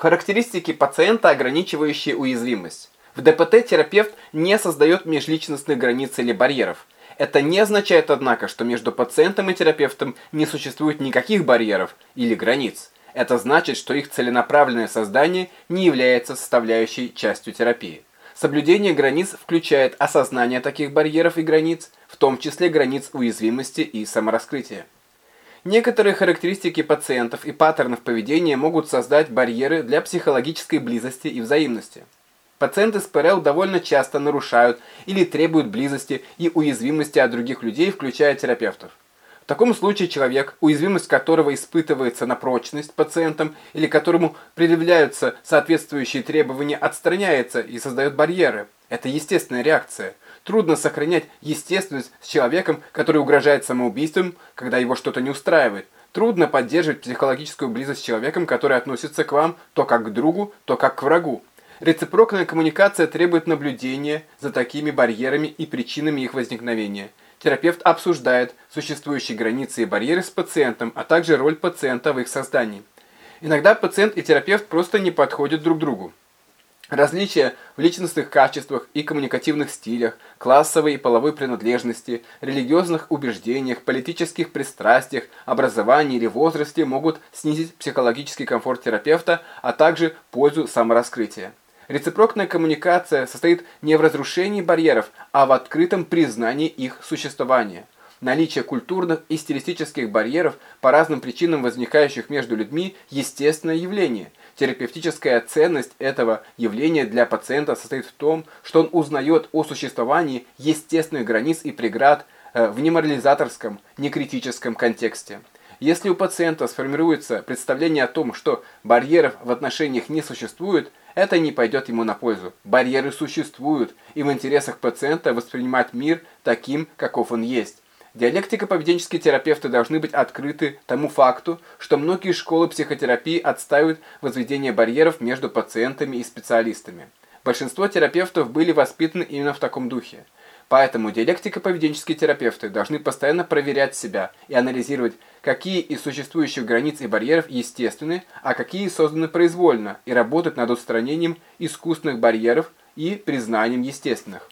Характеристики пациента, ограничивающие уязвимость. В ДПТ терапевт не создает межличностных границ или барьеров. Это не означает, однако, что между пациентом и терапевтом не существует никаких барьеров или границ. Это значит, что их целенаправленное создание не является составляющей частью терапии. Соблюдение границ включает осознание таких барьеров и границ, в том числе границ уязвимости и самораскрытия. Некоторые характеристики пациентов и паттернов поведения могут создать барьеры для психологической близости и взаимности. Пациенты с ПРЛ довольно часто нарушают или требуют близости и уязвимости от других людей, включая терапевтов. В таком случае человек, уязвимость которого испытывается на прочность пациентом или которому предъявляются соответствующие требования, отстраняется и создает барьеры. Это естественная реакция. Трудно сохранять естественность с человеком, который угрожает самоубийством, когда его что-то не устраивает. Трудно поддерживать психологическую близость с человеком, который относится к вам то как к другу, то как к врагу. Рецепрокная коммуникация требует наблюдения за такими барьерами и причинами их возникновения. Терапевт обсуждает существующие границы и барьеры с пациентом, а также роль пациента в их создании. Иногда пациент и терапевт просто не подходят друг другу. Различия в личностных качествах и коммуникативных стилях, классовой и половой принадлежности, религиозных убеждениях, политических пристрастиях, образовании или возрасте могут снизить психологический комфорт терапевта, а также пользу самораскрытия. Рецепрокная коммуникация состоит не в разрушении барьеров, а в открытом признании их существования. Наличие культурных и стилистических барьеров по разным причинам возникающих между людьми – естественное явление – Терапевтическая ценность этого явления для пациента состоит в том, что он узнает о существовании естественных границ и преград э, в неморализаторском, некритическом контексте. Если у пациента сформируется представление о том, что барьеров в отношениях не существует, это не пойдет ему на пользу. Барьеры существуют, и в интересах пациента воспринимать мир таким, каков он есть. Диалектико-поведенческие терапевты должны быть открыты тому факту, что многие школы психотерапии отстаивают возведение барьеров между пациентами и специалистами. Большинство терапевтов были воспитаны именно в таком духе. Поэтому диалектико-поведенческие терапевты должны постоянно проверять себя и анализировать, какие из существующих границ и барьеров естественны, а какие созданы произвольно, и работать над устранением искусственных барьеров и признанием естественных.